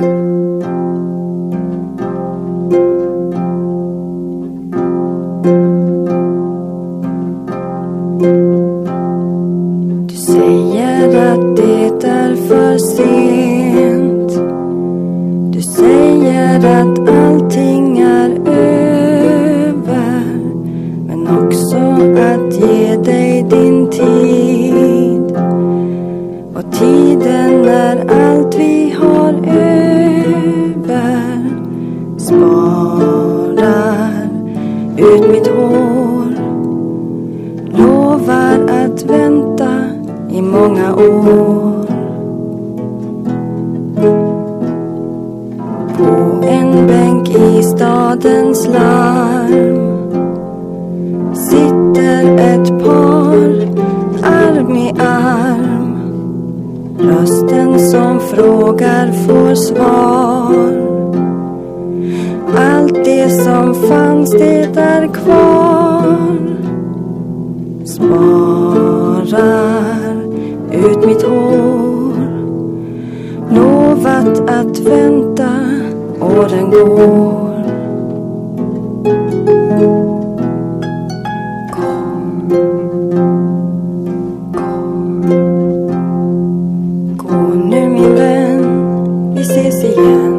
Du säger att det är för sent. Du säger att allting är över. Men också att ge dig din tid. Och tiden är ut mitt hår. Lovar att vänta i många år. På en bänk i stadens larm sitter ett par arm i arm. Rösten som frågar får svar. Finns det där kvar. Sparar ut mitt hår. Lovat att vänta, åren går. Gå nu min vän, vi ses igen.